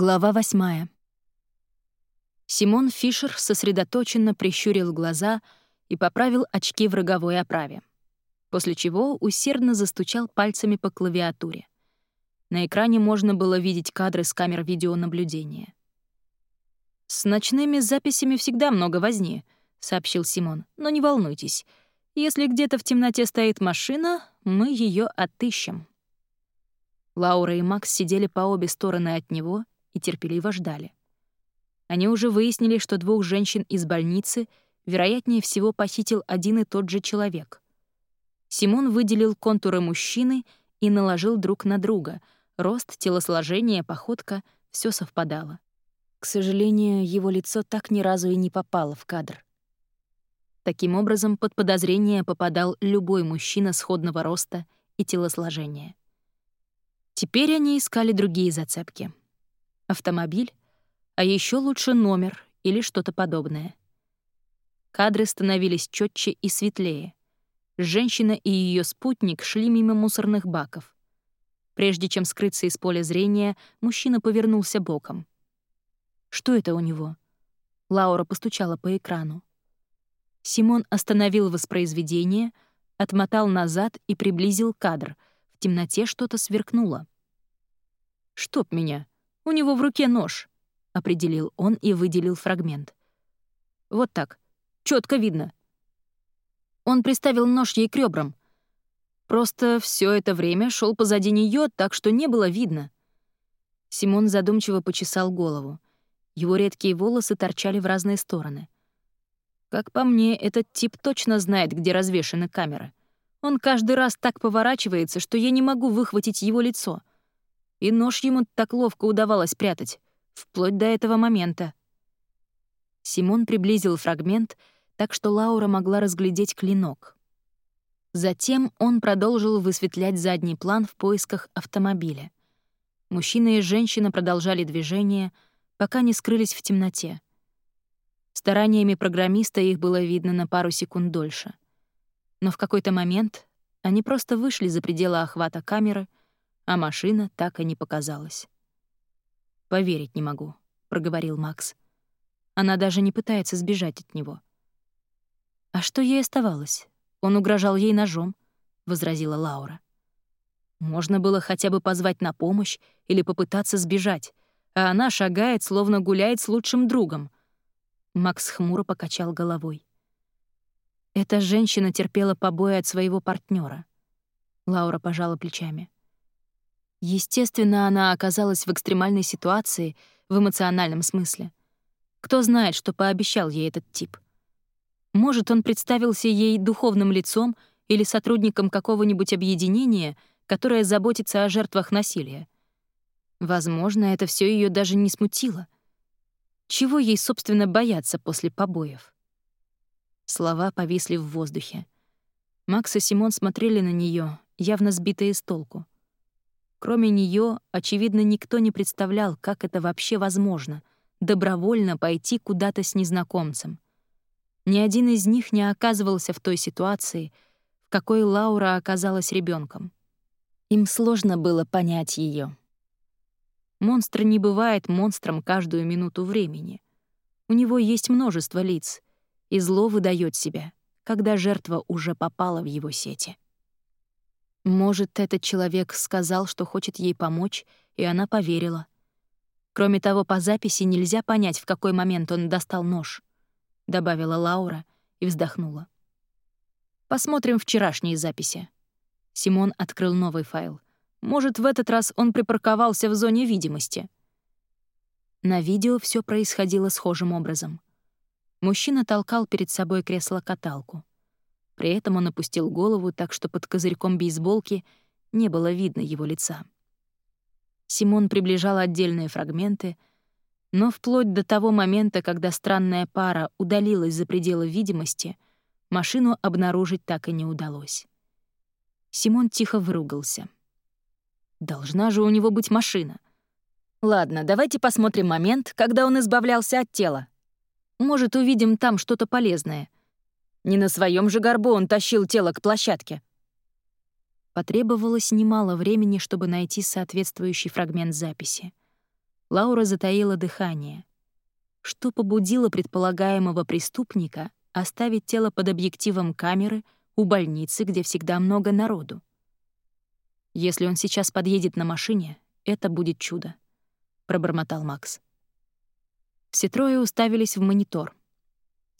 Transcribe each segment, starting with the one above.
Глава восьмая. Симон Фишер сосредоточенно прищурил глаза и поправил очки в роговой оправе, после чего усердно застучал пальцами по клавиатуре. На экране можно было видеть кадры с камер видеонаблюдения. «С ночными записями всегда много возни», — сообщил Симон. «Но не волнуйтесь. Если где-то в темноте стоит машина, мы ее отыщем». Лаура и Макс сидели по обе стороны от него — и терпеливо ждали. Они уже выяснили, что двух женщин из больницы, вероятнее всего, похитил один и тот же человек. Симон выделил контуры мужчины и наложил друг на друга. Рост, телосложение, походка — все совпадало. К сожалению, его лицо так ни разу и не попало в кадр. Таким образом, под подозрение попадал любой мужчина сходного роста и телосложения. Теперь они искали другие зацепки автомобиль, а еще лучше номер или что-то подобное. Кадры становились четче и светлее. Женщина и ее спутник шли мимо мусорных баков. Прежде чем скрыться из поля зрения, мужчина повернулся боком. «Что это у него?» Лаура постучала по экрану. Симон остановил воспроизведение, отмотал назад и приблизил кадр. В темноте что-то сверкнуло. «Чтоб меня!» У него в руке нож», — определил он и выделил фрагмент. «Вот так. четко видно». Он приставил нож ей к ребрам. Просто все это время шел позади нее, так что не было видно. Симон задумчиво почесал голову. Его редкие волосы торчали в разные стороны. Как по мне, этот тип точно знает, где развешаны камеры. Он каждый раз так поворачивается, что я не могу выхватить его лицо. И нож ему так ловко удавалось прятать, вплоть до этого момента. Симон приблизил фрагмент, так что Лаура могла разглядеть клинок. Затем он продолжил высветлять задний план в поисках автомобиля. Мужчина и женщина продолжали движение, пока не скрылись в темноте. Стараниями программиста их было видно на пару секунд дольше. Но в какой-то момент они просто вышли за пределы охвата камеры — а машина так и не показалась. «Поверить не могу», — проговорил Макс. Она даже не пытается сбежать от него. «А что ей оставалось? Он угрожал ей ножом», — возразила Лаура. «Можно было хотя бы позвать на помощь или попытаться сбежать, а она шагает, словно гуляет с лучшим другом». Макс хмуро покачал головой. Эта женщина терпела побои от своего партнера. Лаура пожала плечами. Естественно, она оказалась в экстремальной ситуации в эмоциональном смысле. Кто знает, что пообещал ей этот тип. Может, он представился ей духовным лицом или сотрудником какого-нибудь объединения, которое заботится о жертвах насилия. Возможно, это все ее даже не смутило. Чего ей, собственно, бояться после побоев? Слова повисли в воздухе. Макс и Симон смотрели на нее, явно сбитые с толку. Кроме нее, очевидно, никто не представлял, как это вообще возможно — добровольно пойти куда-то с незнакомцем. Ни один из них не оказывался в той ситуации, в какой Лаура оказалась ребенком. Им сложно было понять ее. Монстр не бывает монстром каждую минуту времени. У него есть множество лиц, и зло выдает себя, когда жертва уже попала в его сети. Может, этот человек сказал, что хочет ей помочь, и она поверила. Кроме того, по записи нельзя понять, в какой момент он достал нож, добавила Лаура и вздохнула. Посмотрим вчерашние записи. Симон открыл новый файл. Может, в этот раз он припарковался в зоне видимости. На видео все происходило схожим образом. Мужчина толкал перед собой кресло-каталку. При этом он опустил голову так, что под козырьком бейсболки не было видно его лица. Симон приближал отдельные фрагменты, но вплоть до того момента, когда странная пара удалилась за пределы видимости, машину обнаружить так и не удалось. Симон тихо выругался. «Должна же у него быть машина. Ладно, давайте посмотрим момент, когда он избавлялся от тела. Может, увидим там что-то полезное — не на своем же горбу он тащил тело к площадке. Потребовалось немало времени, чтобы найти соответствующий фрагмент записи. Лаура затаила дыхание. Что побудило предполагаемого преступника оставить тело под объективом камеры у больницы, где всегда много народу? Если он сейчас подъедет на машине, это будет чудо, пробормотал Макс. Все трое уставились в монитор.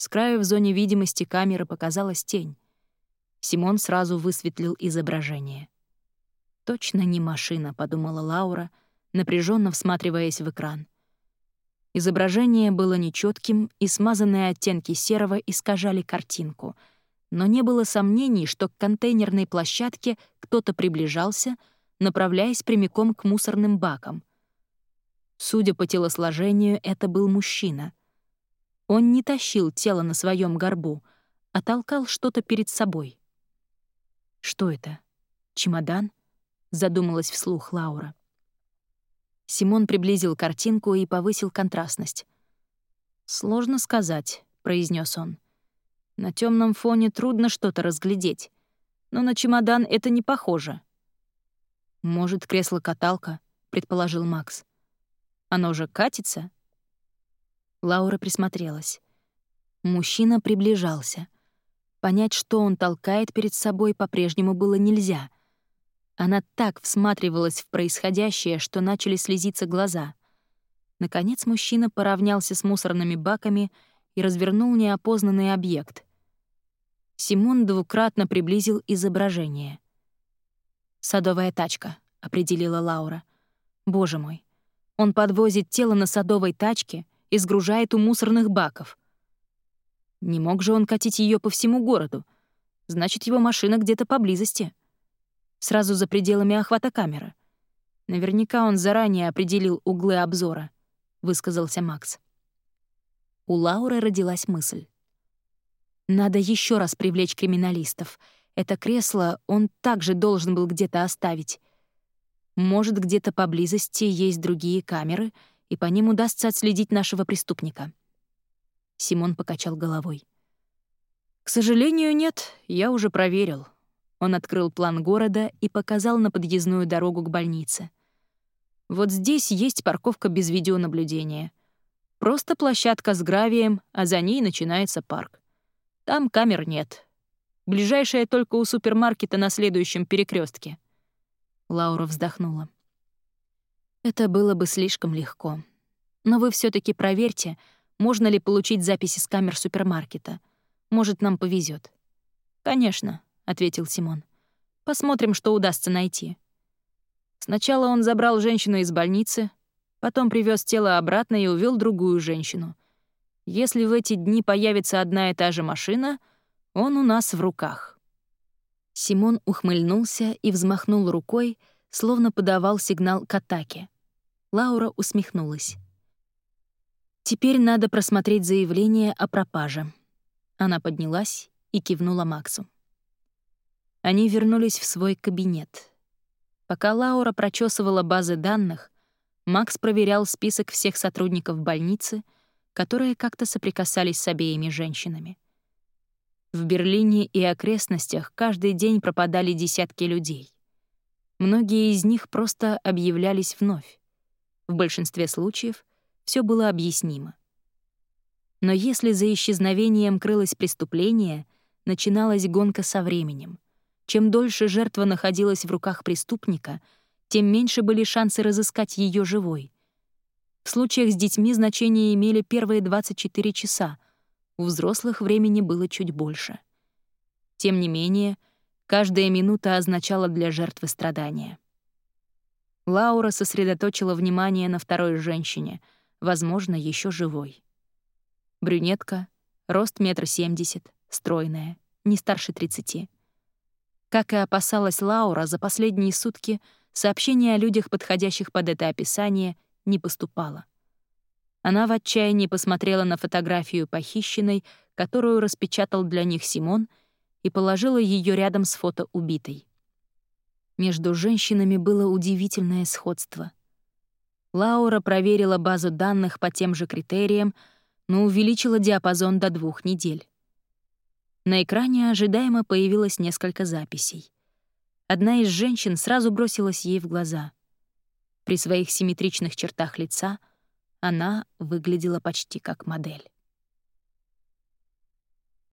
С краю в зоне видимости камеры показалась тень. Симон сразу высветлил изображение. «Точно не машина», — подумала Лаура, напряженно всматриваясь в экран. Изображение было нечетким, и смазанные оттенки серого искажали картинку. Но не было сомнений, что к контейнерной площадке кто-то приближался, направляясь прямиком к мусорным бакам. Судя по телосложению, это был мужчина. Он не тащил тело на своем горбу, а толкал что-то перед собой. «Что это? Чемодан?» — задумалась вслух Лаура. Симон приблизил картинку и повысил контрастность. «Сложно сказать», — произнес он. «На темном фоне трудно что-то разглядеть, но на чемодан это не похоже». «Может, кресло-каталка», — предположил Макс. «Оно же катится?» Лаура присмотрелась. Мужчина приближался. Понять, что он толкает перед собой, по-прежнему было нельзя — она так всматривалась в происходящее, что начали слезиться глаза. Наконец мужчина поравнялся с мусорными баками и развернул неопознанный объект. Симон двукратно приблизил изображение. «Садовая тачка», — определила Лаура. «Боже мой, он подвозит тело на садовой тачке и сгружает у мусорных баков. Не мог же он катить ее по всему городу. Значит, его машина где-то поблизости» сразу за пределами охвата камеры. Наверняка он заранее определил углы обзора, высказался Макс. У Лауры родилась мысль. Надо еще раз привлечь криминалистов. Это кресло он также должен был где-то оставить. Может, где-то поблизости есть другие камеры, и по ним удастся отследить нашего преступника. Симон покачал головой. «К сожалению, нет, я уже проверил. Он открыл план города и показал на подъездную дорогу к больнице. Вот здесь есть парковка без видеонаблюдения. Просто площадка с гравием, а за ней начинается парк. Там камер нет. Ближайшая только у супермаркета на следующем перекрестке. Лаура вздохнула. Это было бы слишком легко. Но вы все таки проверьте, можно ли получить записи с камер супермаркета. Может, нам повезет. Конечно, ответил Симон. Посмотрим, что удастся найти. Сначала он забрал женщину из больницы, потом привез тело обратно и увел другую женщину. Если в эти дни появится одна и та же машина, он у нас в руках. Симон ухмыльнулся и взмахнул рукой, словно подавал сигнал к атаке. Лаура усмехнулась. «Теперь надо просмотреть заявление о пропаже». Она поднялась и кивнула Максу. Они вернулись в свой кабинет. Пока Лаура прочесывала базы данных, Макс проверял список всех сотрудников больницы, которые как-то соприкасались с обеими женщинами. В Берлине и окрестностях каждый день пропадали десятки людей. Многие из них просто объявлялись вновь. В большинстве случаев все было объяснимо. Но если за исчезновением крылось преступление, начиналась гонка со временем — чем дольше жертва находилась в руках преступника, тем меньше были шансы разыскать ее живой. В случаях с детьми значение имели первые 24 часа, у взрослых времени было чуть больше. Тем не менее, каждая минута означала для жертвы страдания. Лаура сосредоточила внимание на второй женщине, возможно, еще живой. Брюнетка, рост метр семьдесят, стройная, не старше тридцати. Как и опасалась Лаура, за последние сутки сообщений о людях, подходящих под это описание, не поступало. Она в отчаянии посмотрела на фотографию похищенной, которую распечатал для них Симон, и положила ее рядом с фото убитой. Между женщинами было удивительное сходство. Лаура проверила базу данных по тем же критериям, но увеличила диапазон до двух недель. На экране ожидаемо появилось несколько записей. Одна из женщин сразу бросилась ей в глаза. При своих симметричных чертах лица она выглядела почти как модель.